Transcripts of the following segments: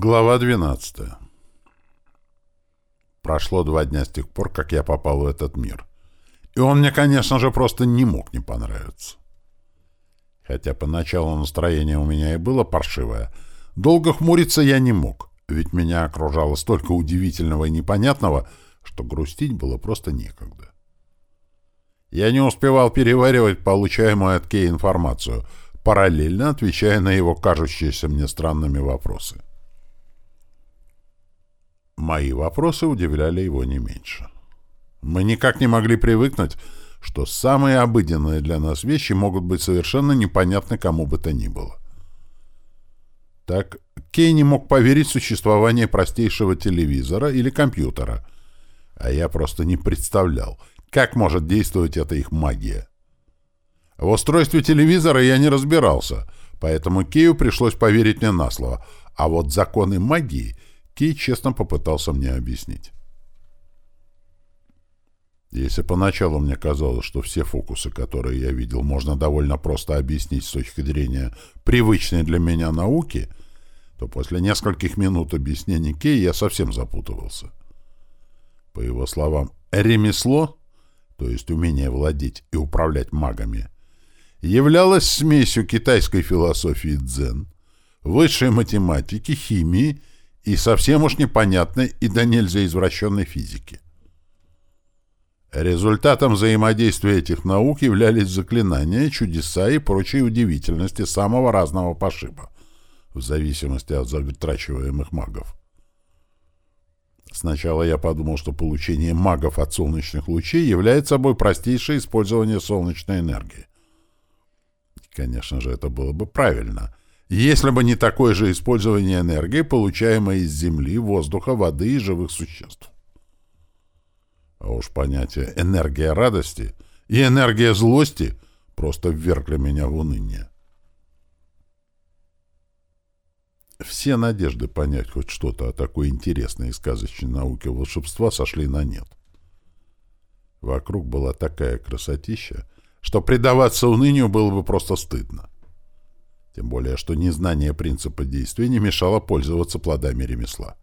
Глава 12 Прошло два дня с тех пор, как я попал в этот мир. И он мне, конечно же, просто не мог не понравиться. Хотя поначалу настроение у меня и было паршивое, долго хмуриться я не мог, ведь меня окружало столько удивительного и непонятного, что грустить было просто некогда. Я не успевал переваривать получаемую от Кей информацию, параллельно отвечая на его кажущиеся мне странными вопросы. Мои вопросы удивляли его не меньше. Мы никак не могли привыкнуть, что самые обыденные для нас вещи могут быть совершенно непонятны кому бы то ни было. Так, Кей не мог поверить в существование простейшего телевизора или компьютера, а я просто не представлял, как может действовать эта их магия. В устройстве телевизора я не разбирался, поэтому Кею пришлось поверить мне на слово, а вот законы магии — Кей честно попытался мне объяснить. Если поначалу мне казалось, что все фокусы, которые я видел, можно довольно просто объяснить с точки зрения привычной для меня науки, то после нескольких минут объяснений Кей я совсем запутывался. По его словам, ремесло, то есть умение владеть и управлять магами, являлось смесью китайской философии дзен, высшей математики, химии и совсем уж непонятной и до нельзя извращенной физики. Результатом взаимодействия этих наук являлись заклинания, чудеса и прочие удивительности самого разного пошиба, в зависимости от затрачиваемых магов. Сначала я подумал, что получение магов от солнечных лучей является собой простейшее использование солнечной энергии. Конечно же, это было бы правильно, если бы не такое же использование энергии, получаемой из земли, воздуха, воды и живых существ. А уж понятие «энергия радости» и «энергия злости» просто ввергли меня в уныние. Все надежды понять хоть что-то о такой интересной и сказочной науке волшебства сошли на нет. Вокруг была такая красотища, что предаваться унынию было бы просто стыдно. Тем более, что незнание принципа действия не мешало пользоваться плодами ремесла.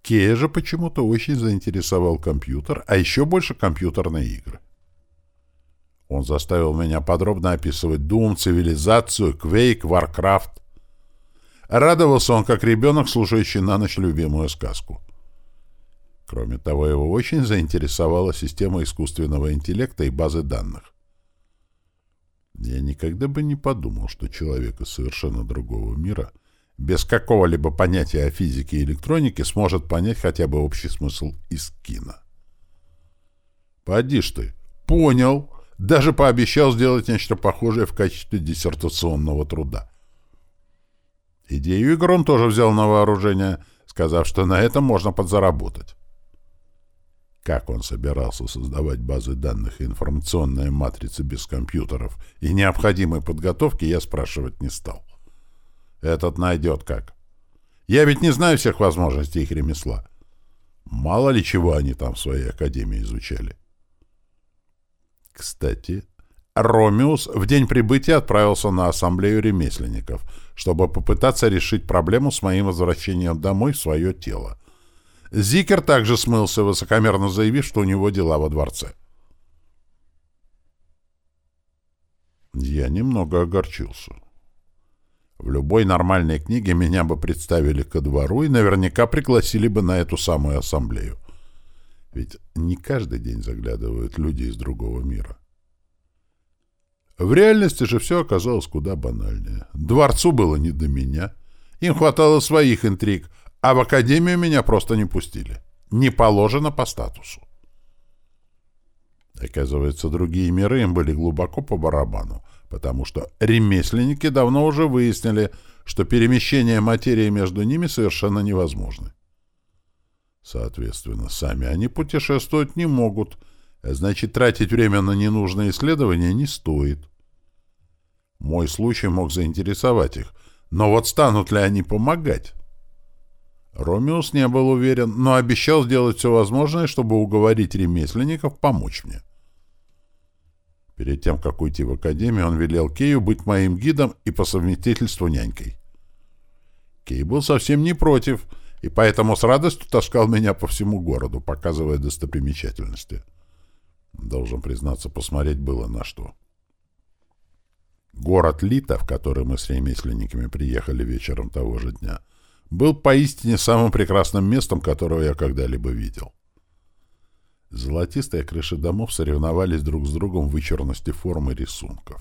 Кея же почему-то очень заинтересовал компьютер, а еще больше компьютерные игры. Он заставил меня подробно описывать Doom, цивилизацию, Quake, Warcraft. Радовался он, как ребенок, слушающий на ночь любимую сказку. Кроме того, его очень заинтересовала система искусственного интеллекта и базы данных. Я никогда бы не подумал, что человек из совершенно другого мира, без какого-либо понятия о физике и электронике, сможет понять хотя бы общий смысл из кино. Поди ж ты, понял, даже пообещал сделать нечто похожее в качестве диссертационного труда. Идею игр он тоже взял на вооружение, сказав, что на этом можно подзаработать. Как он собирался создавать базы данных и информационные матрицы без компьютеров и необходимой подготовки, я спрашивать не стал. Этот найдет как. Я ведь не знаю всех возможностей их ремесла. Мало ли чего они там в своей академии изучали. Кстати, Ромеус в день прибытия отправился на ассамблею ремесленников, чтобы попытаться решить проблему с моим возвращением домой в свое тело. Зикер также смылся, высокомерно заявив, что у него дела во дворце. Я немного огорчился. В любой нормальной книге меня бы представили ко двору и наверняка пригласили бы на эту самую ассамблею. Ведь не каждый день заглядывают люди из другого мира. В реальности же все оказалось куда банальнее. Дворцу было не до меня. Им хватало своих интриг — а в академию меня просто не пустили. Не положено по статусу. Оказывается, другие миры им были глубоко по барабану, потому что ремесленники давно уже выяснили, что перемещение материи между ними совершенно невозможно. Соответственно, сами они путешествовать не могут, а значит, тратить время на ненужные исследования не стоит. Мой случай мог заинтересовать их, но вот станут ли они помогать? Ромеус не был уверен, но обещал сделать все возможное, чтобы уговорить ремесленников помочь мне. Перед тем, как уйти в академию, он велел Кею быть моим гидом и по совместительству нянькой. Кей был совсем не против, и поэтому с радостью таскал меня по всему городу, показывая достопримечательности. Должен признаться, посмотреть было на что. Город Лита, в который мы с ремесленниками приехали вечером того же дня, был поистине самым прекрасным местом, которого я когда-либо видел. Золотистые крыши домов соревновались друг с другом в вычурности форм и рисунков.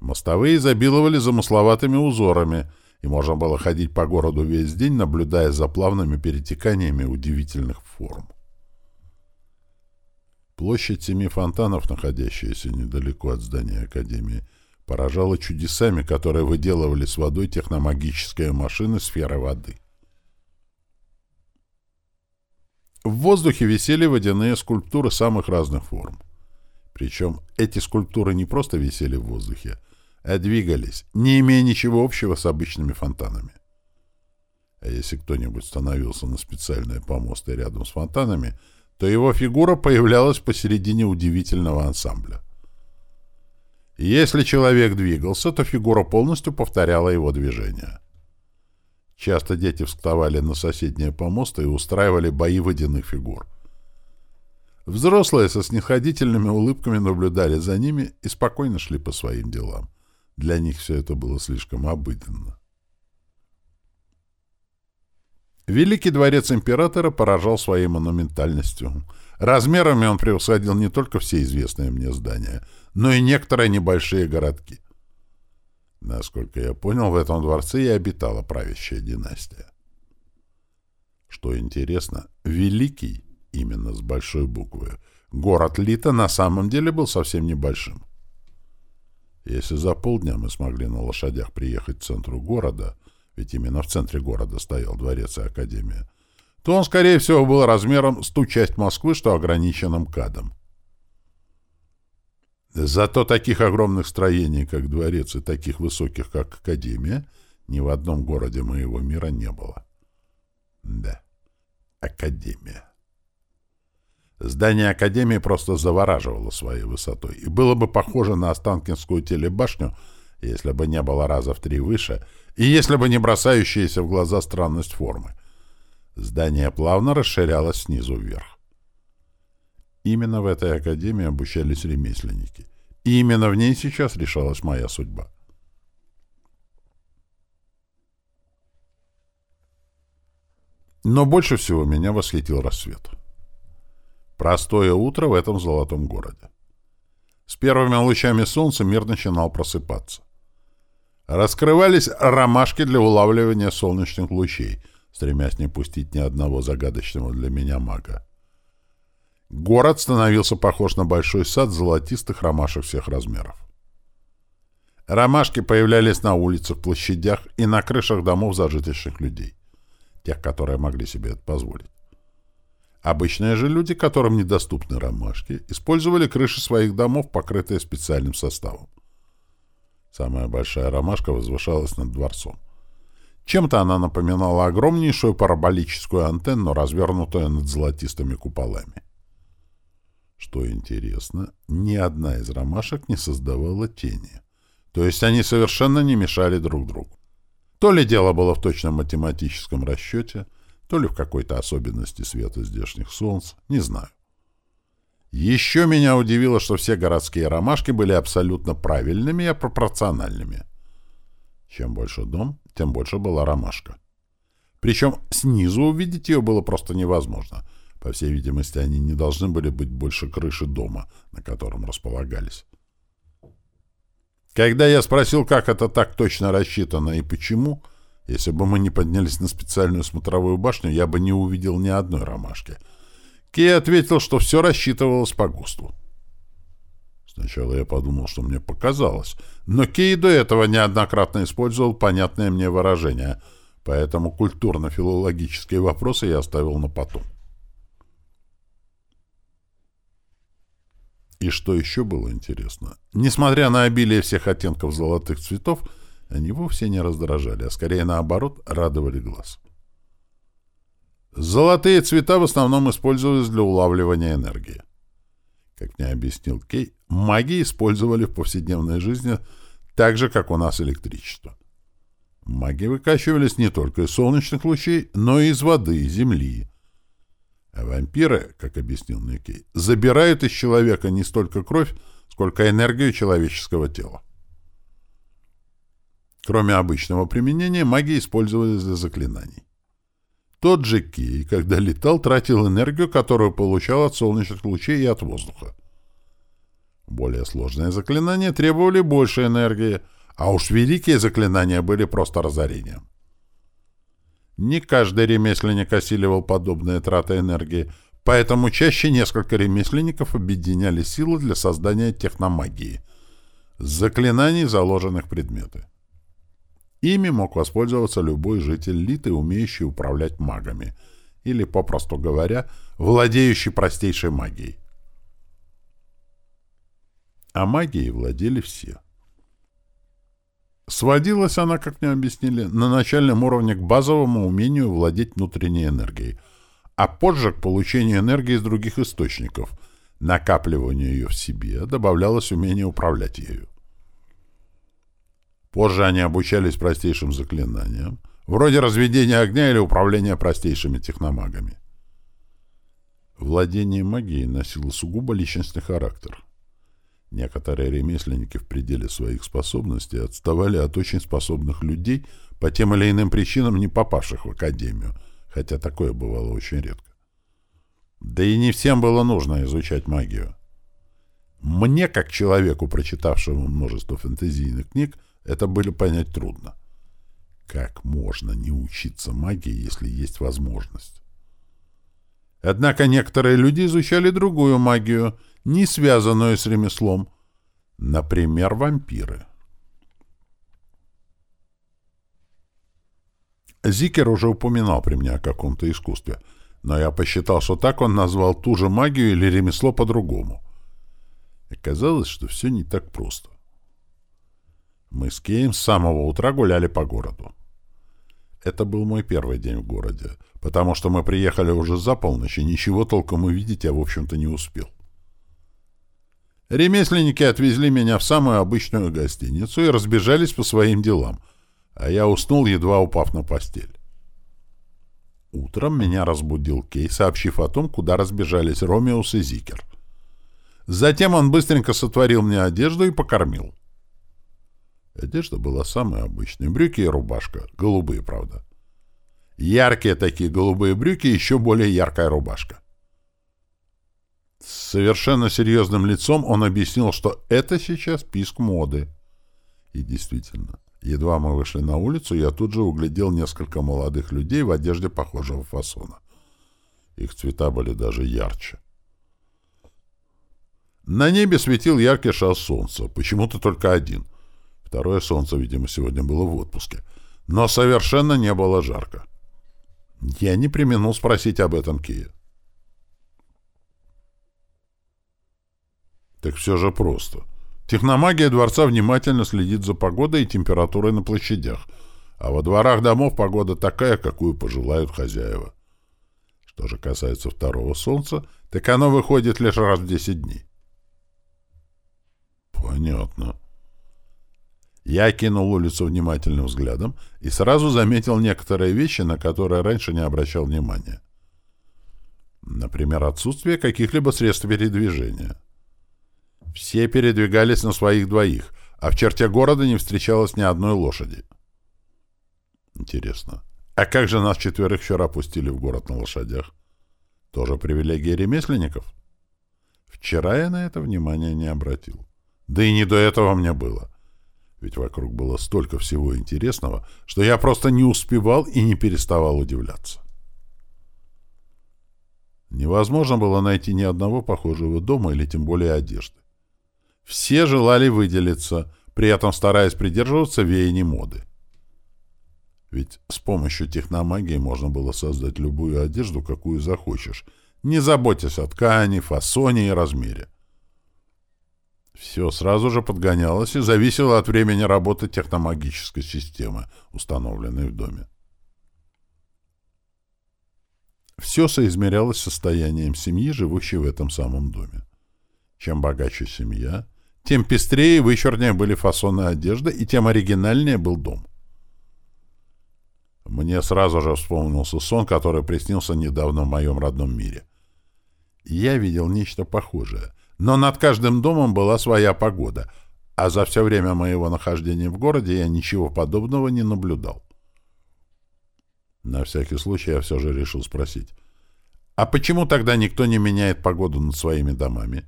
Мостовые изобиловали замысловатыми узорами, и можно было ходить по городу весь день, наблюдая за плавными перетеканиями удивительных форм. Площадь семи фонтанов, находящаяся недалеко от здания Академии, поражала чудесами, которые выделывали с водой техномагические машины сферы воды. В воздухе висели водяные скульптуры самых разных форм. Причем эти скульптуры не просто висели в воздухе, а двигались, не имея ничего общего с обычными фонтанами. А если кто-нибудь становился на специальные помосты рядом с фонтанами, то его фигура появлялась посередине удивительного ансамбля. Если человек двигался, то фигура полностью повторяла его движение. Часто дети вставали на соседние помосты и устраивали бои водяных фигур. Взрослые со снисходительными улыбками наблюдали за ними и спокойно шли по своим делам. Для них все это было слишком обыденно. Великий дворец императора поражал своей монументальностью. Размерами он превосходил не только все известные мне здания, но и некоторые небольшие городки. Насколько я понял, в этом дворце и обитала правящая династия. Что интересно, Великий, именно с большой буквы, город Лита на самом деле был совсем небольшим. Если за полдня мы смогли на лошадях приехать к центру города — ведь именно в центре города стоял дворец и академия, то он, скорее всего, был размером с ту часть Москвы, что ограниченным КАДом. Зато таких огромных строений, как дворец, и таких высоких, как Академия, ни в одном городе моего мира не было. Да, Академия. Здание Академии просто завораживало своей высотой и было бы похоже на Останкинскую телебашню, если бы не было раза в три выше, и если бы не бросающаяся в глаза странность формы. Здание плавно расширялось снизу вверх. Именно в этой академии обучались ремесленники. И именно в ней сейчас решалась моя судьба. Но больше всего меня восхитил рассвет. Простое утро в этом золотом городе. С первыми лучами солнца мир начинал просыпаться. Раскрывались ромашки для улавливания солнечных лучей, стремясь не пустить ни одного загадочного для меня мага. Город становился похож на большой сад золотистых ромашек всех размеров. Ромашки появлялись на улицах, площадях и на крышах домов зажиточных людей, тех, которые могли себе это позволить. Обычные же люди, которым недоступны ромашки, использовали крыши своих домов, покрытые специальным составом. Самая большая ромашка возвышалась над дворцом. Чем-то она напоминала огромнейшую параболическую антенну, развернутую над золотистыми куполами. Что интересно, ни одна из ромашек не создавала тени. То есть они совершенно не мешали друг другу. То ли дело было в точном математическом расчете, то ли в какой-то особенности света здешних солнц, не знаю. Еще меня удивило, что все городские ромашки были абсолютно правильными и пропорциональными. Чем больше дом, тем больше была ромашка. Причем снизу увидеть ее было просто невозможно. По всей видимости, они не должны были быть больше крыши дома, на котором располагались. Когда я спросил, как это так точно рассчитано и почему, если бы мы не поднялись на специальную смотровую башню, я бы не увидел ни одной ромашки — Кей ответил, что все рассчитывалось по ГУСТу. Сначала я подумал, что мне показалось, но Кей до этого неоднократно использовал понятное мне выражение, поэтому культурно-филологические вопросы я оставил на потом. И что еще было интересно? Несмотря на обилие всех оттенков золотых цветов, они вовсе не раздражали, а скорее наоборот радовали глаз. Золотые цвета в основном использовались для улавливания энергии. Как мне объяснил Кей, маги использовали в повседневной жизни так же, как у нас электричество. Маги выкачивались не только из солнечных лучей, но и из воды земли. А вампиры, как объяснил мне Кей, забирают из человека не столько кровь, сколько энергию человеческого тела. Кроме обычного применения, маги использовались для заклинаний. Тот же Кей, когда летал, тратил энергию, которую получал от солнечных лучей и от воздуха. Более сложные заклинания требовали больше энергии, а уж великие заклинания были просто разорением. Не каждый ремесленник осиливал подобные траты энергии, поэтому чаще несколько ремесленников объединяли силы для создания техномагии, заклинаний, заложенных предметы. Ими мог воспользоваться любой житель Литы, умеющий управлять магами, или, попросту говоря, владеющий простейшей магией. А магией владели все. Сводилась она, как мне объяснили, на начальном уровне к базовому умению владеть внутренней энергией, а позже к получению энергии из других источников, накапливанию ее в себе, добавлялось умение управлять ею. Позже они обучались простейшим заклинаниям, вроде разведения огня или управления простейшими техномагами. Владение магией носило сугубо личностный характер. Некоторые ремесленники в пределе своих способностей отставали от очень способных людей по тем или иным причинам, не попавших в академию, хотя такое бывало очень редко. Да и не всем было нужно изучать магию. Мне, как человеку, прочитавшему множество фэнтезийных книг, это было понять трудно. Как можно не учиться магии, если есть возможность? Однако некоторые люди изучали другую магию, не связанную с ремеслом. Например, вампиры. Зикер уже упоминал при мне о каком-то искусстве, но я посчитал, что так он назвал ту же магию или ремесло по-другому. Оказалось, что все не так просто. Мы с Кеем с самого утра гуляли по городу. Это был мой первый день в городе, потому что мы приехали уже за полночь, и ничего толком увидеть я, в общем-то, не успел. Ремесленники отвезли меня в самую обычную гостиницу и разбежались по своим делам, а я уснул, едва упав на постель. Утром меня разбудил Кей, сообщив о том, куда разбежались Ромеус и Зикер. Затем он быстренько сотворил мне одежду и покормил. Одежда была самая обычная. Брюки и рубашка. Голубые, правда. Яркие такие голубые брюки и еще более яркая рубашка. С совершенно серьезным лицом он объяснил, что это сейчас писк моды. И действительно, едва мы вышли на улицу, я тут же углядел несколько молодых людей в одежде похожего фасона. Их цвета были даже ярче. На небе светил яркий шар солнца, почему-то только один — Второе солнце, видимо, сегодня было в отпуске. Но совершенно не было жарко. Я не применил спросить об этом Кия. Так все же просто. Техномагия дворца внимательно следит за погодой и температурой на площадях, а во дворах домов погода такая, какую пожелают хозяева. Что же касается второго солнца, так оно выходит лишь раз в 10 дней. Понятно. Я кинул улицу внимательным взглядом и сразу заметил некоторые вещи, на которые раньше не обращал внимания. Например, отсутствие каких-либо средств передвижения. Все передвигались на своих двоих, а в черте города не встречалось ни одной лошади. Интересно, а как же нас четверых вчера пустили в город на лошадях? Тоже привилегия ремесленников? Вчера я на это внимания не обратил. Да и не до этого мне было. — ведь вокруг было столько всего интересного, что я просто не успевал и не переставал удивляться. Невозможно было найти ни одного похожего дома или тем более одежды. Все желали выделиться, при этом стараясь придерживаться веяний моды. Ведь с помощью техномагии можно было создать любую одежду, какую захочешь, не заботясь о ткани, фасоне и размере. Все сразу же подгонялось и зависело от времени работы техномагической системы, установленной в доме. Все соизмерялось состоянием семьи, живущей в этом самом доме. Чем богаче семья, тем пестрее и вычурнее были фасоны одежды, и тем оригинальнее был дом. Мне сразу же вспомнился сон, который приснился недавно в моем родном мире. Я видел нечто похожее, но над каждым домом была своя погода, а за все время моего нахождения в городе я ничего подобного не наблюдал. На всякий случай я все же решил спросить. А почему тогда никто не меняет погоду над своими домами?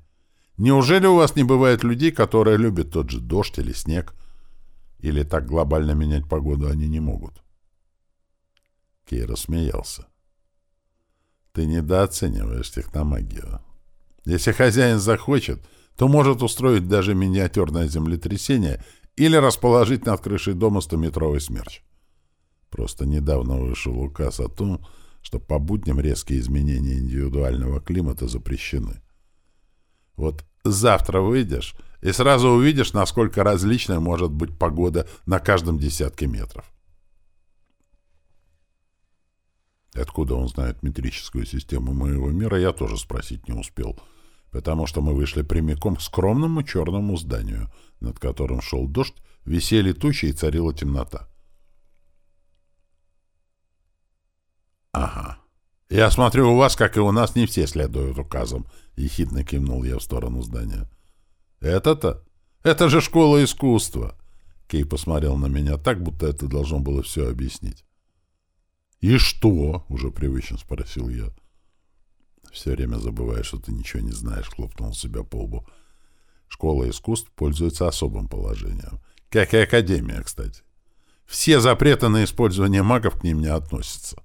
Неужели у вас не бывает людей, которые любят тот же дождь или снег? Или так глобально менять погоду они не могут? Кей рассмеялся. Ты недооцениваешь техномагию. Если хозяин захочет, то может устроить даже миниатюрное землетрясение или расположить над крышей дома стометровый смерч. Просто недавно вышел указ о том, что по будням резкие изменения индивидуального климата запрещены. Вот завтра выйдешь и сразу увидишь, насколько различной может быть погода на каждом десятке метров. Откуда он знает метрическую систему моего мира, я тоже спросить не успел, потому что мы вышли прямиком к скромному черному зданию, над которым шел дождь, висели тучи и царила темнота. «Ага. Я смотрю, у вас, как и у нас, не все следуют указам», — ехидно кивнул я в сторону здания. «Это-то? Это же школа искусства!» Кей посмотрел на меня так, будто это должно было все объяснить. «И что?» — уже привычно спросил я. «Все время забываешь, что ты ничего не знаешь», — хлопнул себя по лбу. «Школа искусств пользуется особым положением. Как и Академия, кстати. Все запреты на использование магов к ним не относятся.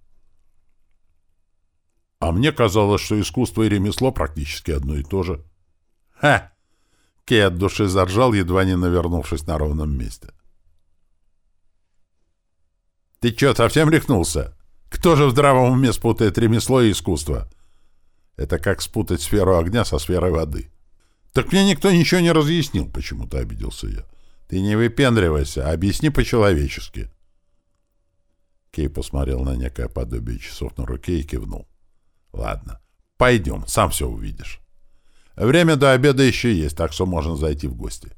А мне казалось, что искусство и ремесло практически одно и то же. Ха! Кей от души заржал, едва не навернувшись на ровном месте. Ты чё, совсем рехнулся? Кто же в здравом уме спутает ремесло и искусство? Это как спутать сферу огня со сферой воды. Так мне никто ничего не разъяснил, почему-то обиделся я. Ты не выпендривайся, объясни по-человечески. Кей посмотрел на некое подобие часов на руке и кивнул. Ладно, пойдем, сам все увидишь. Время до обеда еще есть, так что можно зайти в гости.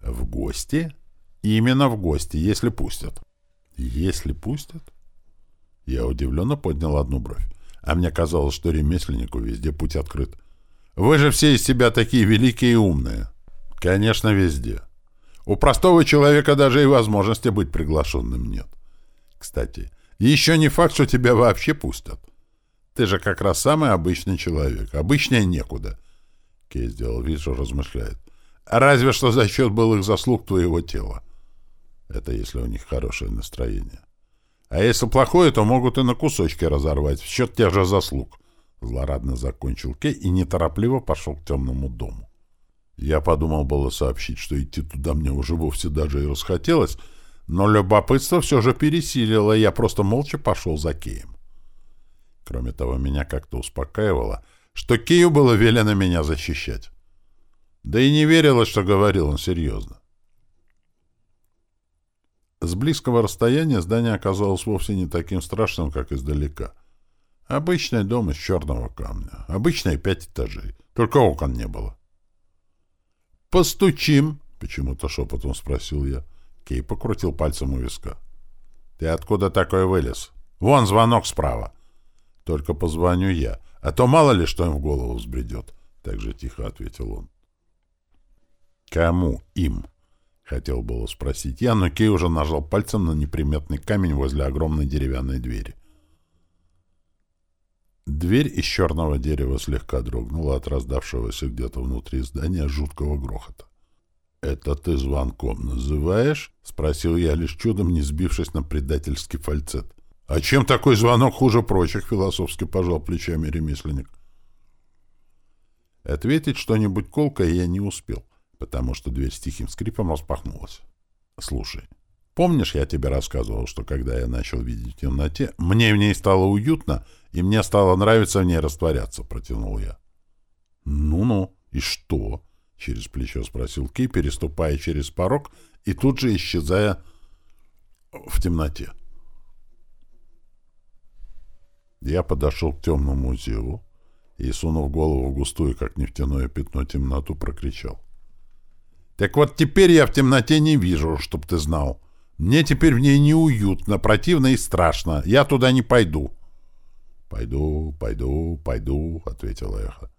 В гости? Именно в гости, если пустят. Если пустят? Я удивленно поднял одну бровь. А мне казалось, что ремесленнику везде путь открыт. Вы же все из себя такие великие и умные. Конечно, везде. У простого человека даже и возможности быть приглашенным нет. Кстати, еще не факт, что тебя вообще пустят. Ты же как раз самый обычный человек. Обычнее некуда. Кей сделал вид, что размышляет. Разве что за счет былых заслуг твоего тела. Это если у них хорошее настроение. А если плохое, то могут и на кусочки разорвать в счет тех же заслуг. Злорадно закончил Кей и неторопливо пошел к темному дому. Я подумал было сообщить, что идти туда мне уже вовсе даже и расхотелось, но любопытство все же пересилило, и я просто молча пошел за Кеем. Кроме того, меня как-то успокаивало, что Кию было велено меня защищать. Да и не верилось, что говорил он серьезно. С близкого расстояния здание оказалось вовсе не таким страшным, как издалека. Обычный дом из черного камня. Обычные пять этажей. Только окон не было. «Постучим!» — почему-то шепотом спросил я. Кей покрутил пальцем у виска. «Ты откуда такой вылез? Вон звонок справа!» Только позвоню я, а то мало ли что им в голову взбредет, — так же тихо ответил он. Кому им? — хотел было спросить я, но Кей уже нажал пальцем на неприметный камень возле огромной деревянной двери. Дверь из черного дерева слегка дрогнула от раздавшегося где-то внутри здания жуткого грохота. «Это ты звонком называешь?» — спросил я, лишь чудом не сбившись на предательский фальцет. «А чем такой звонок хуже прочих?» — философски пожал плечами ремесленник. Ответить что-нибудь колкое я не успел, потому что дверь с тихим скрипом распахнулась. «Слушай, помнишь, я тебе рассказывал, что когда я начал видеть в темноте, мне в ней стало уютно, и мне стало нравиться в ней растворяться?» — протянул я. «Ну-ну, и что?» — через плечо спросил Ки, переступая через порог и тут же исчезая в темноте. Я подошел к темному зеву и, сунув голову в густую, как нефтяное пятно, темноту, прокричал. «Так вот теперь я в темноте не вижу, чтоб ты знал. Мне теперь в ней неуютно, противно и страшно. Я туда не пойду. «Пойду, пойду, пойду», — ответила эхо.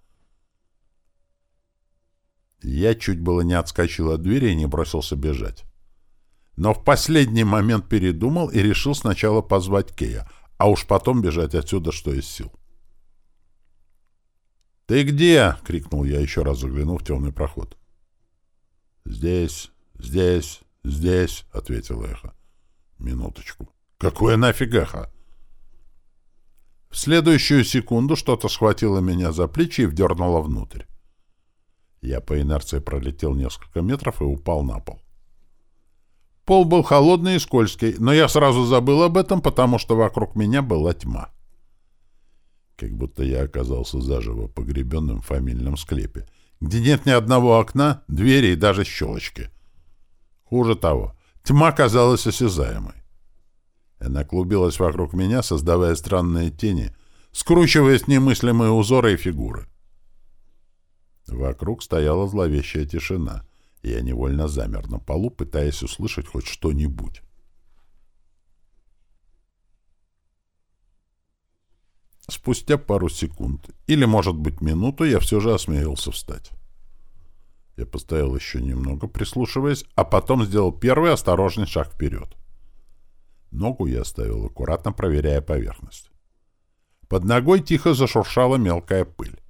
Я чуть было не отскочил от двери и не бросился бежать. Но в последний момент передумал и решил сначала позвать Кея, а уж потом бежать отсюда, что из сил. «Ты где?» — крикнул я, еще раз заглянув в темный проход. «Здесь, здесь, здесь», — ответил эхо. «Минуточку. Какое нафиг эхо?» В следующую секунду что-то схватило меня за плечи и вдернуло внутрь. Я по инерции пролетел несколько метров и упал на пол. Пол был холодный и скользкий, но я сразу забыл об этом, потому что вокруг меня была тьма. Как будто я оказался заживо погребенным в фамильном склепе, где нет ни одного окна, двери и даже щелочки. Хуже того, тьма казалась осязаемой. Она клубилась вокруг меня, создавая странные тени, скручиваясь немыслимые узоры и фигуры. Вокруг стояла зловещая тишина, я невольно замер на полу, пытаясь услышать хоть что-нибудь. Спустя пару секунд, или, может быть, минуту, я все же осмелился встать. Я постоял еще немного, прислушиваясь, а потом сделал первый осторожный шаг вперед. Ногу я оставил аккуратно, проверяя поверхность. Под ногой тихо зашуршала мелкая пыль.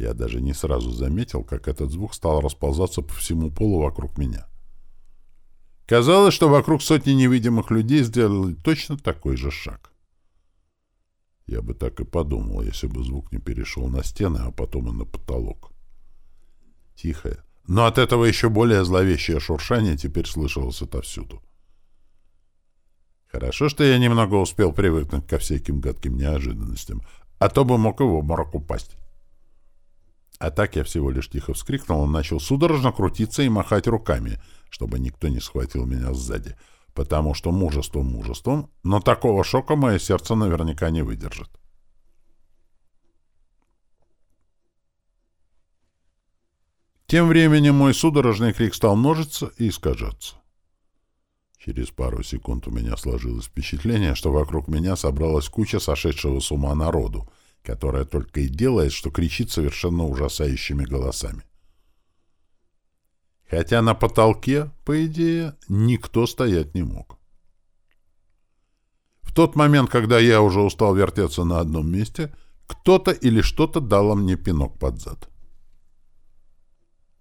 Я даже не сразу заметил, как этот звук стал расползаться по всему полу вокруг меня. Казалось, что вокруг сотни невидимых людей сделали точно такой же шаг. Я бы так и подумал, если бы звук не перешел на стены, а потом и на потолок. Тихое, но от этого еще более зловещее шуршание теперь слышалось отовсюду. Хорошо, что я немного успел привыкнуть ко всяким гадким неожиданностям, а то бы мог и в обморок упасть. А так я всего лишь тихо вскрикнул и начал судорожно крутиться и махать руками, чтобы никто не схватил меня сзади, потому что мужеством мужеством, но такого шока мое сердце наверняка не выдержит. Тем временем мой судорожный крик стал множиться и искажаться. Через пару секунд у меня сложилось впечатление, что вокруг меня собралась куча сошедшего с ума народу, которая только и делает, что кричит совершенно ужасающими голосами. Хотя на потолке, по идее, никто стоять не мог. В тот момент, когда я уже устал вертеться на одном месте, кто-то или что-то дало мне пинок под зад.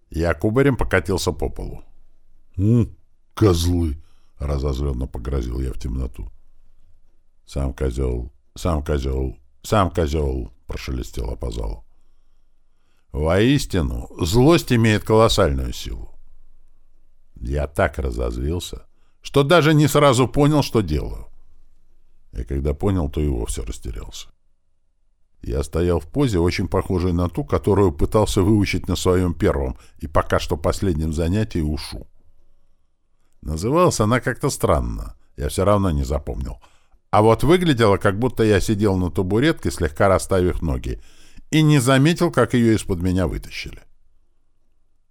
Я кубарем покатился по полу. «У, козлы!» — разозленно погрозил я в темноту. «Сам козел, сам козел, сам козел, — прошелестело по залу. Воистину, злость имеет колоссальную силу. Я так разозлился, что даже не сразу понял, что делаю. И когда понял, то и вовсе растерялся. Я стоял в позе, очень похожей на ту, которую пытался выучить на своем первом и пока что последнем занятии ушу. Называлась она как-то странно, я все равно не запомнил — а вот выглядело, как будто я сидел на табуретке, слегка расставив ноги, и не заметил, как ее из-под меня вытащили.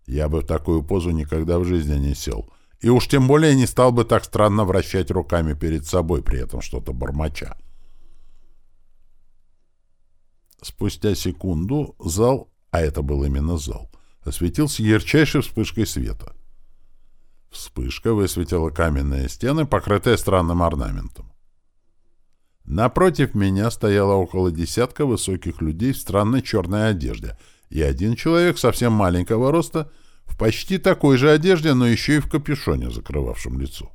Я бы в такую позу никогда в жизни не сел, и уж тем более не стал бы так странно вращать руками перед собой, при этом что-то бормоча. Спустя секунду зал, а это был именно зал, осветился ярчайшей вспышкой света. Вспышка высветила каменные стены, покрытые странным орнаментом. Напротив меня стояло около десятка высоких людей в странной черной одежде, и один человек совсем маленького роста в почти такой же одежде, но еще и в капюшоне, закрывавшем лицо.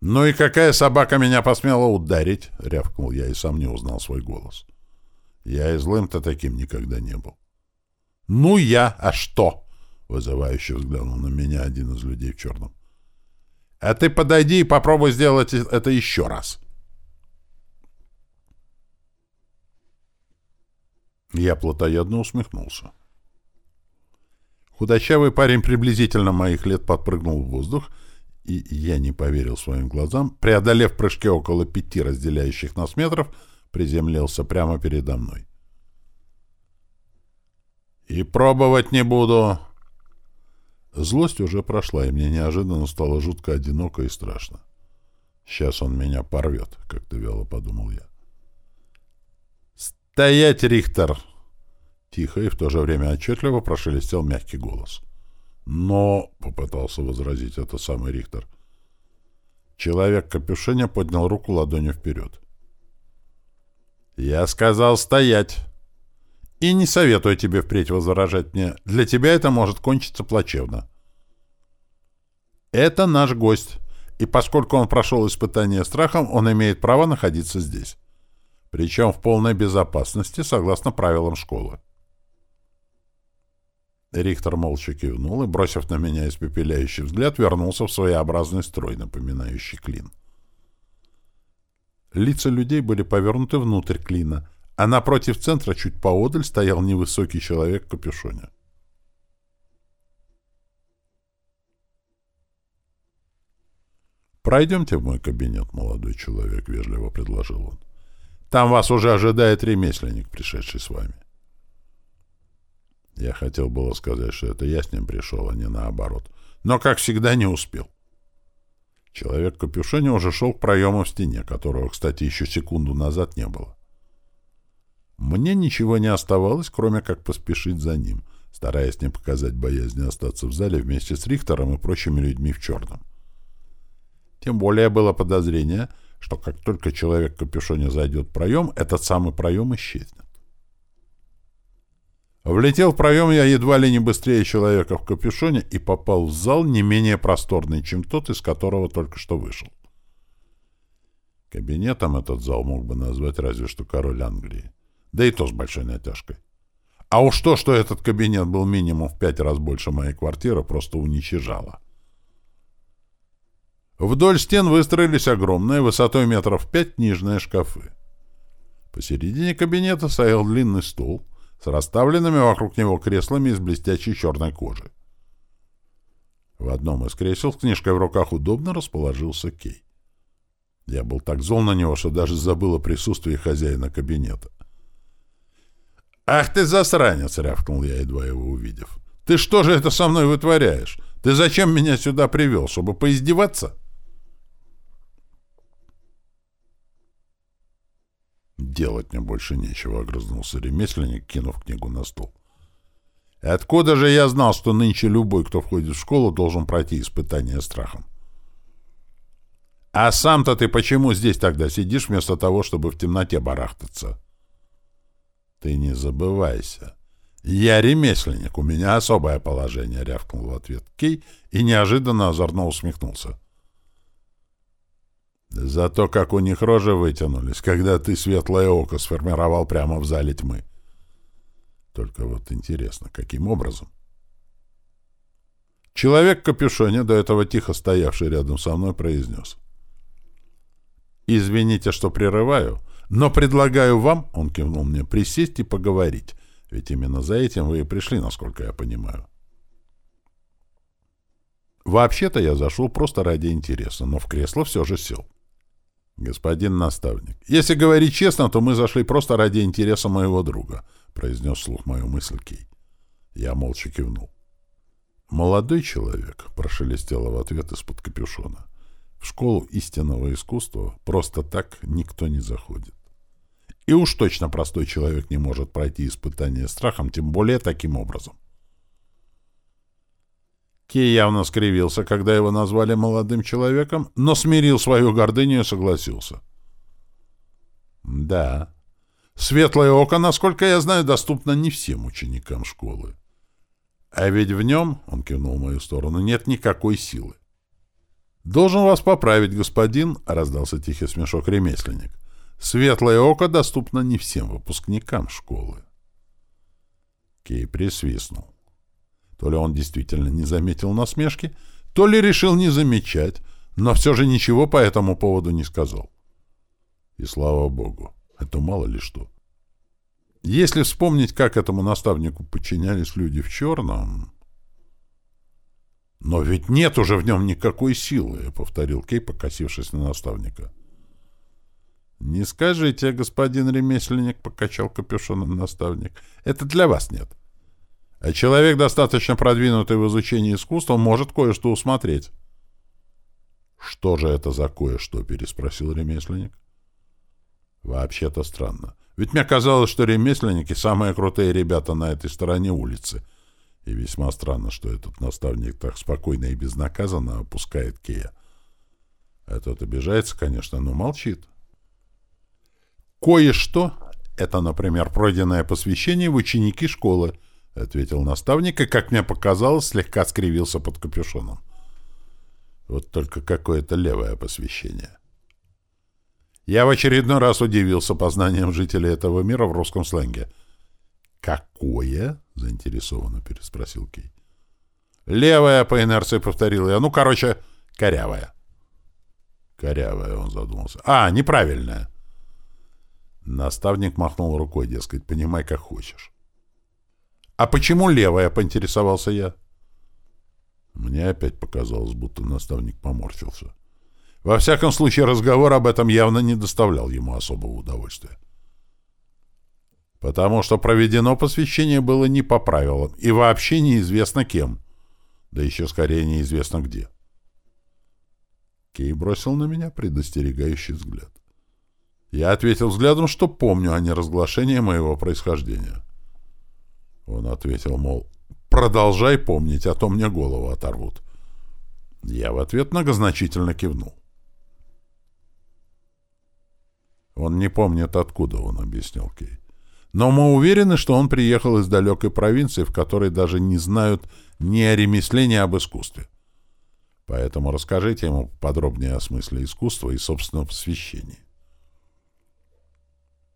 «Ну и какая собака меня посмела ударить?» — рявкнул я и сам не узнал свой голос. Я и злым-то таким никогда не был. «Ну я, а что?» — вызывающе взглянул на меня один из людей в черном. А ты подойди и попробуй сделать это еще раз. Я плотоядно усмехнулся. Худощавый парень приблизительно моих лет подпрыгнул в воздух, и я не поверил своим глазам, преодолев прыжки около пяти разделяющих нас метров, приземлился прямо передо мной. «И пробовать не буду», Злость уже прошла, и мне неожиданно стало жутко одиноко и страшно. «Сейчас он меня порвет», — как-то вяло подумал я. «Стоять, Рихтер!» Тихо и в то же время отчетливо прошелестел мягкий голос. «Но...» — попытался возразить это самый Рихтер. Человек в капюшоне поднял руку ладонью вперед. «Я сказал стоять!» И не советую тебе впредь возражать мне. Для тебя это может кончиться плачевно. Это наш гость, и поскольку он прошел испытание страхом, он имеет право находиться здесь. Причем в полной безопасности, согласно правилам школы. Рихтер молча кивнул и, бросив на меня испепеляющий взгляд, вернулся в своеобразный строй, напоминающий клин. Лица людей были повернуты внутрь клина — а напротив центра, чуть поодаль, стоял невысокий человек в капюшоне. «Пройдемте в мой кабинет, молодой человек», — вежливо предложил он. «Там вас уже ожидает ремесленник, пришедший с вами». Я хотел было сказать, что это я с ним пришел, а не наоборот. Но, как всегда, не успел. Человек в капюшоне уже шел к проему в стене, которого, кстати, еще секунду назад не было. Мне ничего не оставалось, кроме как поспешить за ним, стараясь не показать боязни остаться в зале вместе с Рихтером и прочими людьми в черном. Тем более было подозрение, что как только человек в капюшоне зайдет в проем, этот самый проем исчезнет. Влетел в проем я едва ли не быстрее человека в капюшоне и попал в зал не менее просторный, чем тот, из которого только что вышел. Кабинетом этот зал мог бы назвать разве что король Англии да и то с большой натяжкой. А уж то, что этот кабинет был минимум в пять раз больше моей квартиры, просто уничижало. Вдоль стен выстроились огромные, высотой метров пять, книжные шкафы. Посередине кабинета стоял длинный стол с расставленными вокруг него креслами из блестящей черной кожи. В одном из кресел с книжкой в руках удобно расположился Кей. Я был так зол на него, что даже забыл о присутствии хозяина кабинета. «Ах ты засранец!» — рявкнул я, едва его увидев. «Ты что же это со мной вытворяешь? Ты зачем меня сюда привел, чтобы поиздеваться?» «Делать мне больше нечего», — огрызнулся ремесленник, кинув книгу на стол. «Откуда же я знал, что нынче любой, кто входит в школу, должен пройти испытание страхом?» «А сам-то ты почему здесь тогда сидишь, вместо того, чтобы в темноте барахтаться?» Ты не забывайся. Я ремесленник, у меня особое положение, рявкнул в ответ Кей и неожиданно озорно усмехнулся. Зато как у них рожи вытянулись, когда ты светлое око сформировал прямо в зале тьмы. Только вот интересно, каким образом? Человек в капюшоне, до этого тихо стоявший рядом со мной, произнес. «Извините, что прерываю, но предлагаю вам, — он кивнул мне, — присесть и поговорить. Ведь именно за этим вы и пришли, насколько я понимаю. Вообще-то я зашел просто ради интереса, но в кресло все же сел. Господин наставник, если говорить честно, то мы зашли просто ради интереса моего друга, — произнес слух мою мысль Кей. Я молча кивнул. «Молодой человек», — прошелестело в ответ из-под капюшона, — «в школу истинного искусства просто так никто не заходит. И уж точно простой человек не может пройти испытание страхом, тем более таким образом. Кей явно скривился, когда его назвали молодым человеком, но смирил свою гордыню и согласился. «Да. Светлое око, насколько я знаю, доступно не всем ученикам школы. А ведь в нем, — он кивнул в мою сторону, — нет никакой силы. «Должен вас поправить, господин», — раздался тихий смешок ремесленник. Светлое око доступно не всем выпускникам школы. Кей присвистнул. То ли он действительно не заметил насмешки, то ли решил не замечать, но все же ничего по этому поводу не сказал. И слава богу, это мало ли что. Если вспомнить, как этому наставнику подчинялись люди в черном... «Но ведь нет уже в нем никакой силы», — повторил Кей, покосившись на наставника. «Не скажите, господин ремесленник», — покачал капюшоном наставник. «Это для вас нет. А человек, достаточно продвинутый в изучении искусства, может кое-что усмотреть. «Что же это за кое-что?» — переспросил ремесленник. «Вообще-то странно. Ведь мне казалось, что ремесленники — самые крутые ребята на этой стороне улицы. И весьма странно, что этот наставник так спокойно и безнаказанно опускает Кея. Этот обижается, конечно, но молчит. «Кое-что — это, например, пройденное посвящение в ученики школы», — ответил наставник, и, как мне показалось, слегка скривился под капюшоном. Вот только какое-то левое посвящение. Я в очередной раз удивился познанием жителей этого мира в русском сленге. «Какое?» — заинтересованно переспросил Кей. «Левая», — по инерции повторил я. «Ну, короче, корявая». «Корявая», — он задумался. «А, неправильная». Наставник махнул рукой, дескать, понимай, как хочешь. «А почему левая?» — поинтересовался я. Мне опять показалось, будто наставник поморщился. Во всяком случае, разговор об этом явно не доставлял ему особого удовольствия. Потому что проведено посвящение было не по правилам и вообще неизвестно кем, да еще скорее неизвестно где. Кей бросил на меня предостерегающий взгляд. Я ответил взглядом, что помню, а не разглашение моего происхождения. Он ответил, мол, Продолжай помнить, а то мне голову оторвут. Я в ответ многозначительно кивнул. Он не помнит, откуда он, объяснил Кей. Но мы уверены, что он приехал из далекой провинции, в которой даже не знают ни о ремесле, ни об искусстве. Поэтому расскажите ему подробнее о смысле искусства и собственном посвящении.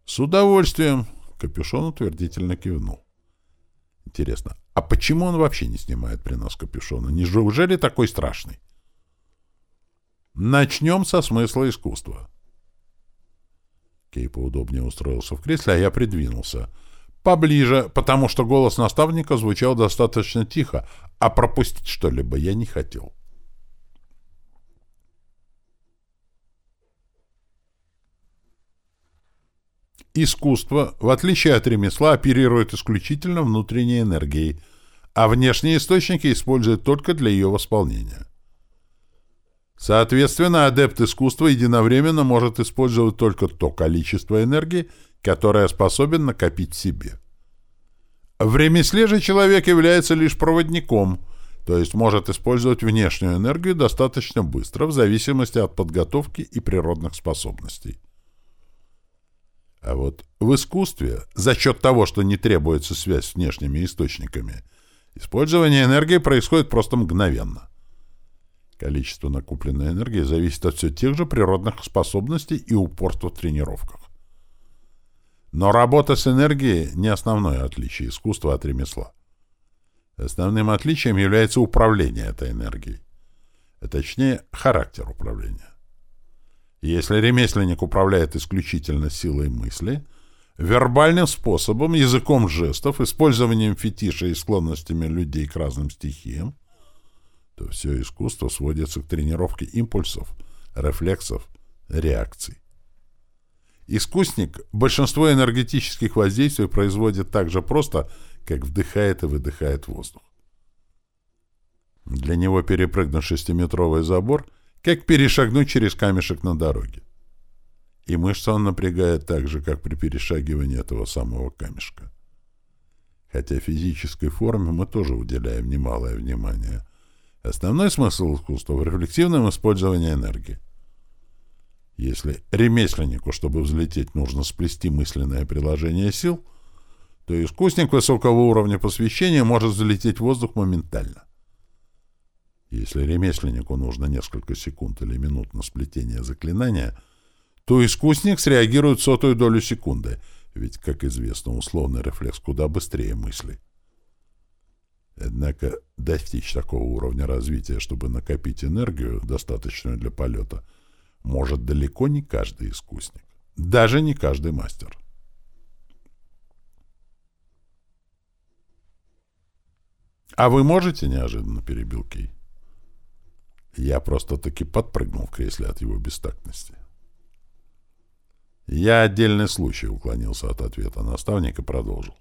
С удовольствием, капюшон утвердительно кивнул. Интересно, а почему он вообще не снимает при нас капюшона? Неужели такой страшный? Начнем со смысла искусства. Кей поудобнее устроился в кресле, а я придвинулся. Поближе, потому что голос наставника звучал достаточно тихо, а пропустить что-либо я не хотел. Искусство, в отличие от ремесла, оперирует исключительно внутренней энергией, а внешние источники используют только для ее восполнения. Соответственно, адепт искусства единовременно может использовать только то количество энергии, которое способен накопить себе. В ремесле же человек является лишь проводником, то есть может использовать внешнюю энергию достаточно быстро в зависимости от подготовки и природных способностей. А вот в искусстве, за счет того, что не требуется связь с внешними источниками, использование энергии происходит просто мгновенно. Количество накопленной энергии зависит от все тех же природных способностей и упорства в тренировках. Но работа с энергией — не основное отличие искусства от ремесла. Основным отличием является управление этой энергией, а точнее характер управления. Если ремесленник управляет исключительно силой мысли, вербальным способом, языком жестов, использованием фетиша и склонностями людей к разным стихиям, то все искусство сводится к тренировке импульсов, рефлексов, реакций. Искусник большинство энергетических воздействий производит так же просто, как вдыхает и выдыхает воздух. Для него перепрыгнуть шестиметровый забор — как перешагнуть через камешек на дороге. И мышцы он напрягает так же, как при перешагивании этого самого камешка. Хотя физической форме мы тоже уделяем немалое внимание. Основной смысл искусства в рефлексивном использовании энергии. Если ремесленнику, чтобы взлететь, нужно сплести мысленное приложение сил, то искусник высокого уровня посвящения может взлететь в воздух моментально. Если ремесленнику нужно несколько секунд или минут на сплетение заклинания, то искусник среагирует сотую долю секунды, ведь, как известно, условный рефлекс куда быстрее мысли. Однако достичь такого уровня развития, чтобы накопить энергию, достаточную для полета, может далеко не каждый искусник, даже не каждый мастер. «А вы можете?» — неожиданно перебил Кей. Я просто-таки подпрыгнул в кресле от его бестактности. Я отдельный случай уклонился от ответа наставника и продолжил.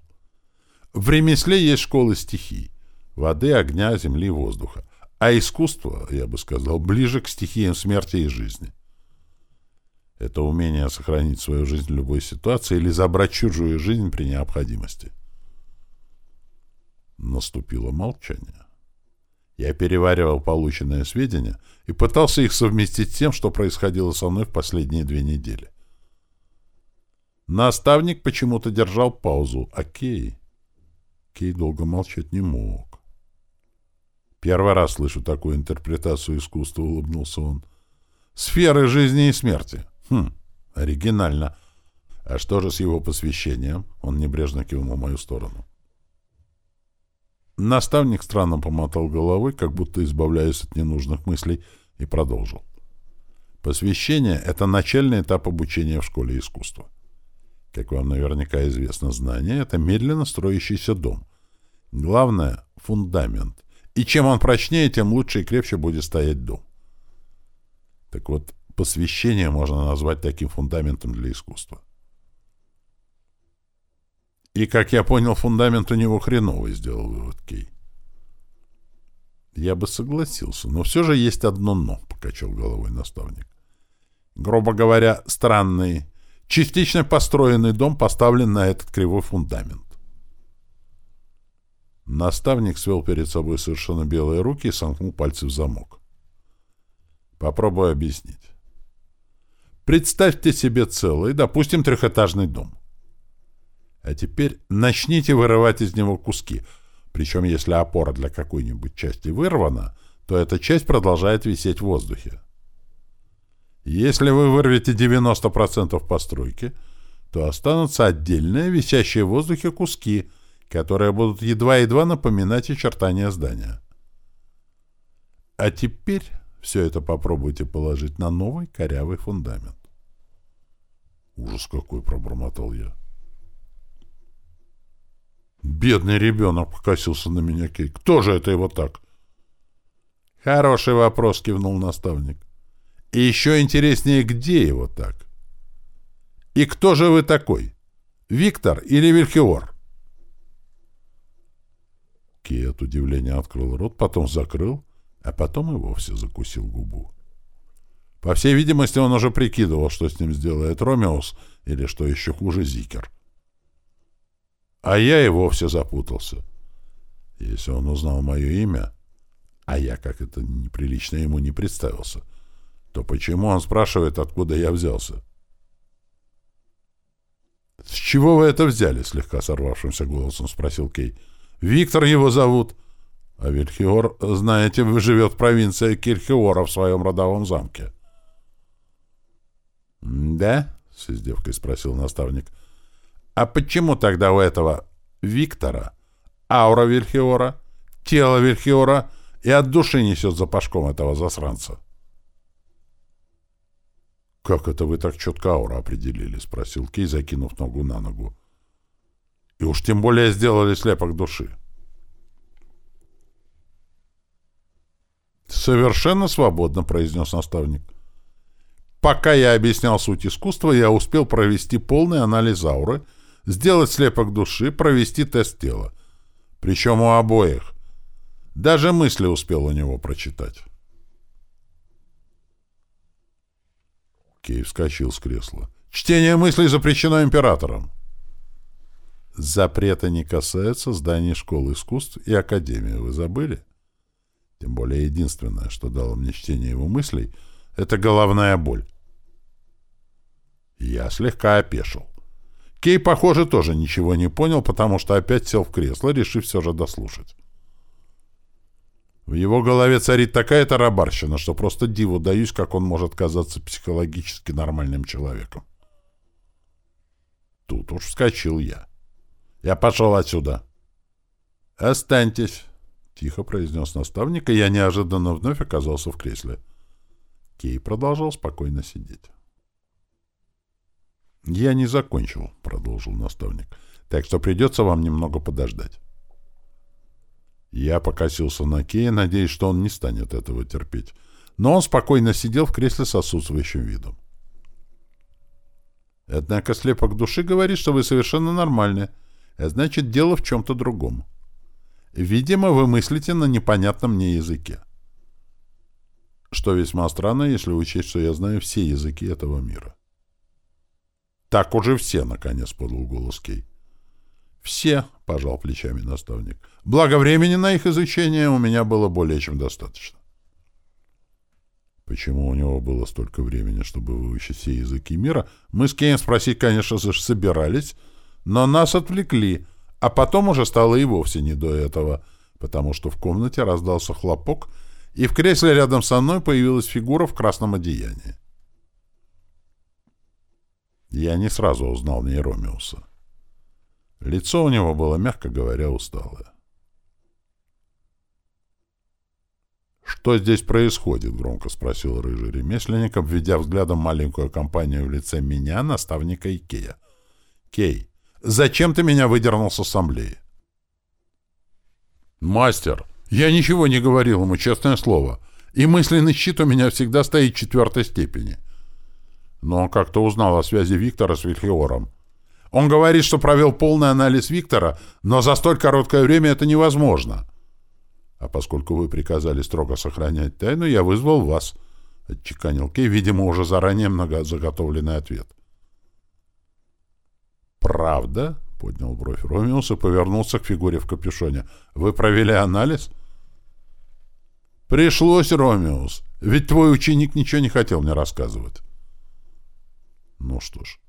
В ремесле есть школы стихий — воды, огня, земли, воздуха. А искусство, я бы сказал, ближе к стихиям смерти и жизни. Это умение сохранить свою жизнь в любой ситуации или забрать чужую жизнь при необходимости. Наступило молчание. Я переваривал полученные сведения и пытался их совместить с тем, что происходило со мной в последние две недели. Наставник почему-то держал паузу, а Кей... Кей долго молчать не мог. Первый раз слышу такую интерпретацию искусства, улыбнулся он. Сферы жизни и смерти. Хм, оригинально. А что же с его посвящением? Он небрежно кивнул в мою сторону. Наставник странно помотал головой, как будто избавляясь от ненужных мыслей, и продолжил. Посвящение — это начальный этап обучения в школе искусства. Как вам наверняка известно, знание — это медленно строящийся дом. Главное — фундамент. И чем он прочнее, тем лучше и крепче будет стоять дом. Так вот, посвящение можно назвать таким фундаментом для искусства. И, как я понял, фундамент у него хреновый, сделал вывод Кей. Я бы согласился, но все же есть одно «но», — покачал головой наставник. Грубо говоря, странный, частично построенный дом поставлен на этот кривой фундамент. Наставник свел перед собой совершенно белые руки и сомкнул пальцы в замок. Попробую объяснить. Представьте себе целый, допустим, трехэтажный дом. А теперь начните вырывать из него куски. Причем, если опора для какой-нибудь части вырвана, то эта часть продолжает висеть в воздухе. Если вы вырвете 90% постройки, то останутся отдельные, висящие в воздухе куски, которые будут едва-едва напоминать очертания здания. А теперь все это попробуйте положить на новый корявый фундамент. «Ужас какой!» — пробормотал я. Бедный ребенок покосился на меня Кей. Кто же это его так? Хороший вопрос, кивнул наставник. И еще интереснее, где его так? И кто же вы такой? Виктор или Вильхиор? Кей от удивления открыл рот, потом закрыл, а потом и вовсе закусил губу. По всей видимости, он уже прикидывал, что с ним сделает Ромеус, или, что еще хуже, Зикер. А я и вовсе запутался. Если он узнал мое имя, а я, как это неприлично, ему не представился, то почему он спрашивает, откуда я взялся? — С чего вы это взяли? — слегка сорвавшимся голосом спросил Кей. — Виктор его зовут. А Вильхиор, знаете, живет в провинции Кирхиора в своем родовом замке. — Да? — с издевкой спросил наставник. — а почему тогда у этого Виктора аура Вильхиора, тело Вильхиора и от души несет запашком этого засранца? «Как это вы так четко ауру определили?» — спросил Кей, закинув ногу на ногу. «И уж тем более сделали слепок души». «Совершенно свободно», — произнес наставник. «Пока я объяснял суть искусства, я успел провести полный анализ ауры — сделать слепок души, провести тест тела. Причем у обоих. Даже мысли успел у него прочитать. Кей вскочил с кресла. «Чтение мыслей запрещено императором!» Запрета не касается зданий школ искусств и академии, вы забыли? Тем более единственное, что дало мне чтение его мыслей, это головная боль. Я слегка опешил. Кей, похоже, тоже ничего не понял, потому что опять сел в кресло, решив все же дослушать. В его голове царит такая тарабарщина, что просто диву даюсь, как он может казаться психологически нормальным человеком. Тут уж вскочил я. Я пошел отсюда. «Останьтесь», — тихо произнес наставник, и я неожиданно вновь оказался в кресле. Кей продолжал спокойно сидеть. «Я не закончил», — продолжил наставник, — «так что придется вам немного подождать». Я покосился на Кея, надеясь, что он не станет этого терпеть, но он спокойно сидел в кресле с отсутствующим видом. «Однако слепок души говорит, что вы совершенно нормальны, А значит, дело в чем-то другом. Видимо, вы мыслите на непонятном мне языке. Что весьма странно, если учесть, что я знаю все языки этого мира. Так уже все, наконец, подал голос Кей. Все, пожал плечами наставник. Благо времени на их изучение у меня было более чем достаточно. Почему у него было столько времени, чтобы выучить все языки мира, мы с Кейн спросить, конечно же, собирались, но нас отвлекли, а потом уже стало и вовсе не до этого, потому что в комнате раздался хлопок, и в кресле рядом со мной появилась фигура в красном одеянии. Я не сразу узнал Нейромиуса. Лицо у него было, мягко говоря, усталое. «Что здесь происходит?» — громко спросил рыжий ремесленник, обведя взглядом маленькую компанию в лице меня, наставника Икея. «Кей, зачем ты меня выдернул с ассамблеи?» «Мастер, я ничего не говорил ему, честное слово, и мысленный щит у меня всегда стоит четвертой степени. Но он как-то узнал о связи Виктора с Вильхиором. Он говорит, что провел полный анализ Виктора, но за столь короткое время это невозможно». А поскольку вы приказали строго сохранять тайну, я вызвал вас, — отчеканил Кей, видимо, уже заранее многозаготовленный ответ. «Правда?» — поднял бровь Ромеус и повернулся к фигуре в капюшоне. «Вы провели анализ?» «Пришлось, Ромеус, ведь твой ученик ничего не хотел мне рассказывать». «Ну что ж,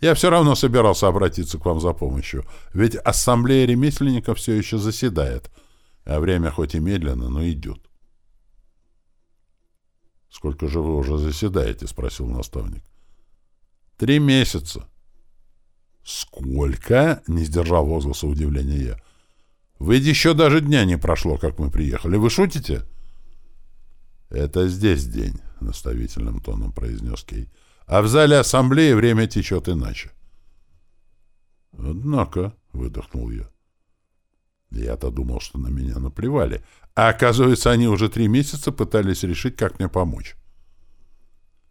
я все равно собирался обратиться к вам за помощью, ведь ассамблея ремесленников все еще заседает» а время хоть и медленно, но идет. «Сколько же вы уже заседаете?» — спросил наставник. «Три месяца». «Сколько?» — не сдержал возгласа удивления я. «Ведь еще даже дня не прошло, как мы приехали. Вы шутите?» «Это здесь день», — наставительным тоном произнес Кей. «А в зале ассамблеи время течет иначе». «Однако», — выдохнул я. Я-то думал, что на меня наплевали. А оказывается, они уже три месяца пытались решить, как мне помочь.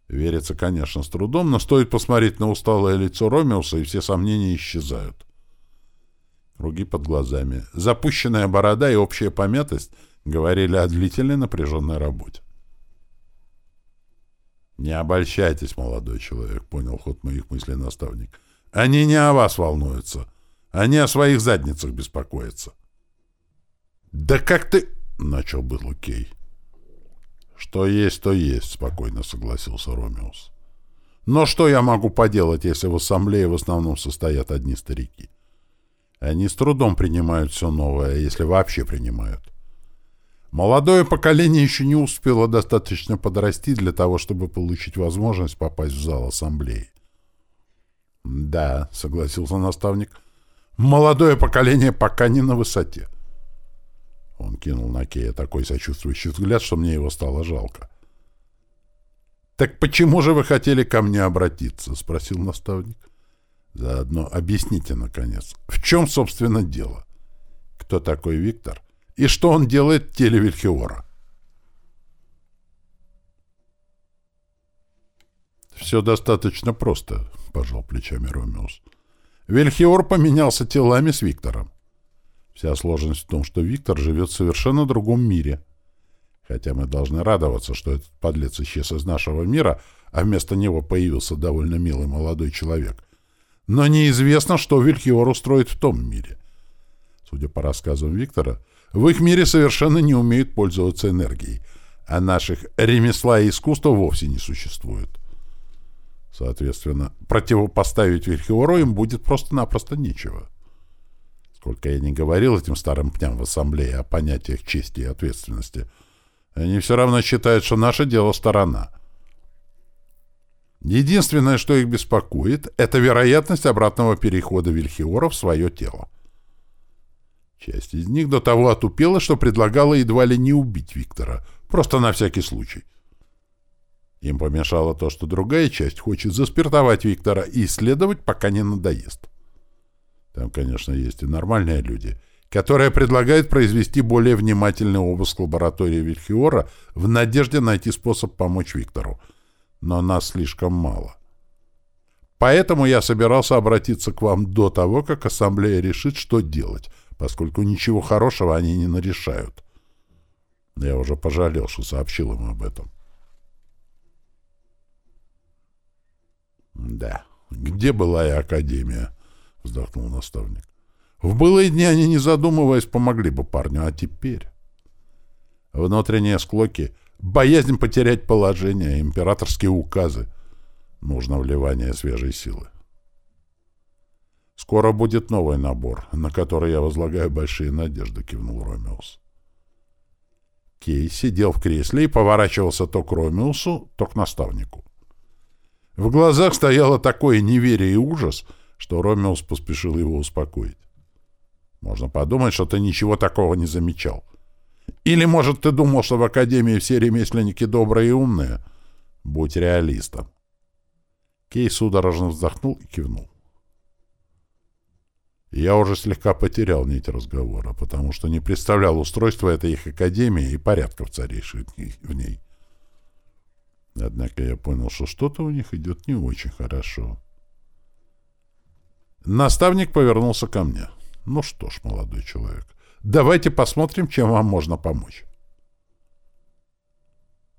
Верится, конечно, с трудом, но стоит посмотреть на усталое лицо Ромеуса, и все сомнения исчезают. Круги под глазами, запущенная борода и общая помятость говорили о длительной напряженной работе. «Не обольщайтесь, молодой человек», — понял ход моих мыслей наставник. «Они не о вас волнуются. Они о своих задницах беспокоятся». «Да как ты...» — начал был Лукей. «Что есть, то есть», — спокойно согласился Ромеус. «Но что я могу поделать, если в ассамблее в основном состоят одни старики? Они с трудом принимают все новое, если вообще принимают. Молодое поколение еще не успело достаточно подрасти для того, чтобы получить возможность попасть в зал ассамблеи. «Да», — согласился наставник, — «молодое поколение пока не на высоте. Он кинул на Кея такой сочувствующий взгляд, что мне его стало жалко. «Так почему же вы хотели ко мне обратиться?» — спросил наставник. «Заодно объясните, наконец, в чем, собственно, дело? Кто такой Виктор? И что он делает в теле Вильхиора?» «Все достаточно просто», — пожал плечами Ромеус. «Вильхиор поменялся телами с Виктором. Вся сложность в том, что Виктор живет в совершенно другом мире. Хотя мы должны радоваться, что этот подлец исчез из нашего мира, а вместо него появился довольно милый молодой человек. Но неизвестно, что Вильхиор устроит в том мире. Судя по рассказам Виктора, в их мире совершенно не умеют пользоваться энергией, а наших ремесла и искусства вовсе не существует. Соответственно, противопоставить Вильхиору им будет просто-напросто нечего. Сколько я не говорил этим старым пням в ассамблее о понятиях чести и ответственности, они все равно считают, что наше дело сторона. Единственное, что их беспокоит, это вероятность обратного перехода Вильхиора в свое тело. Часть из них до того отупела, что предлагала едва ли не убить Виктора, просто на всякий случай. Им помешало то, что другая часть хочет заспиртовать Виктора и исследовать, пока не надоест. Там, конечно, есть и нормальные люди, которые предлагают произвести более внимательный обыск лаборатории Вильхиора в надежде найти способ помочь Виктору. Но нас слишком мало. Поэтому я собирался обратиться к вам до того, как ассамблея решит, что делать, поскольку ничего хорошего они не нарешают. Я уже пожалел, что сообщил им об этом. Да, где была и Академия? Вздохнул наставник. В былые дни они, не задумываясь, помогли бы парню, а теперь... Внутренние склоки, боязнь потерять положение, императорские указы. Нужно вливание свежей силы. «Скоро будет новый набор, на который я возлагаю большие надежды», — кивнул Ромеус. Кей сидел в кресле и поворачивался то к Ромеусу, то к наставнику. В глазах стояло такое неверие и ужас, что Ромеус поспешил его успокоить. Можно подумать, что ты ничего такого не замечал. Или, может, ты думал, что в Академии все ремесленники добрые и умные? Будь реалистом. Кей судорожно вздохнул и кивнул. Я уже слегка потерял нить разговора, потому что не представлял устройства этой их академии и порядков царейших в ней. Однако я понял, что что-то у них идет не очень хорошо. Наставник повернулся ко мне. — ну что ж, молодой человек, давайте посмотрим, чем вам можно помочь.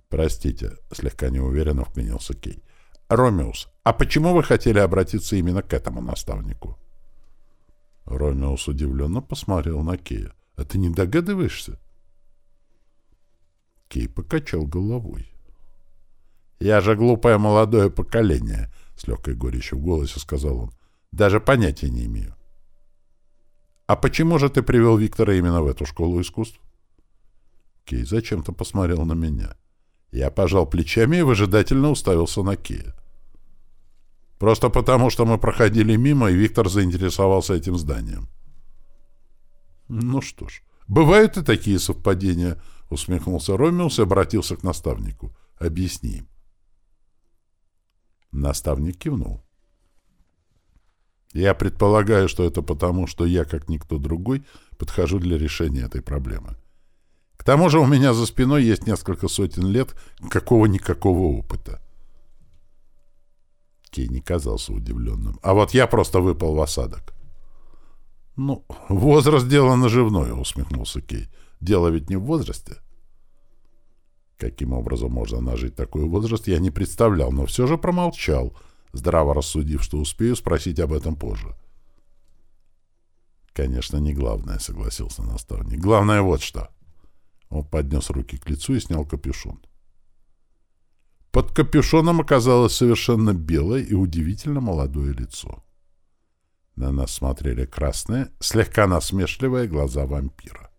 Простите, слегка неуверенно вклинился Кей. Ромеус, а почему вы хотели обратиться именно к этому наставнику? Ромеус удивленно посмотрел на Кея. А ты не догадываешься? Кей покачал головой. «Я же глупое молодое поколение», — с легкой горечью в голосе сказал он. «Даже понятия не имею. «А почему же ты привел Виктора именно в эту школу искусств?» Кей зачем-то посмотрел на меня. Я пожал плечами и выжидательно уставился на Кея. «Просто потому, что мы проходили мимо, и Виктор заинтересовался этим зданием». «Ну что ж, бывают и такие совпадения», — усмехнулся Ромеус и обратился к наставнику. «Объясни им». Наставник кивнул. Я предполагаю, что это потому, что я, как никто другой, подхожу для решения этой проблемы. К тому же у меня за спиной есть несколько сотен лет какого-никакого опыта. Кей не казался удивленным. А вот я просто выпал в осадок. «Ну, возраст — дело наживное», — усмехнулся Кей. «Дело ведь не в возрасте». Каким образом можно нажить такой возраст, я не представлял, но все же промолчал — здраво рассудив, что успею спросить об этом позже. «Конечно, не главное», — согласился наставник. «Главное вот что». Он поднес руки к лицу и снял капюшон. Под капюшоном оказалось совершенно белое и удивительно молодое лицо. На нас смотрели красные, слегка насмешливые глаза вампира.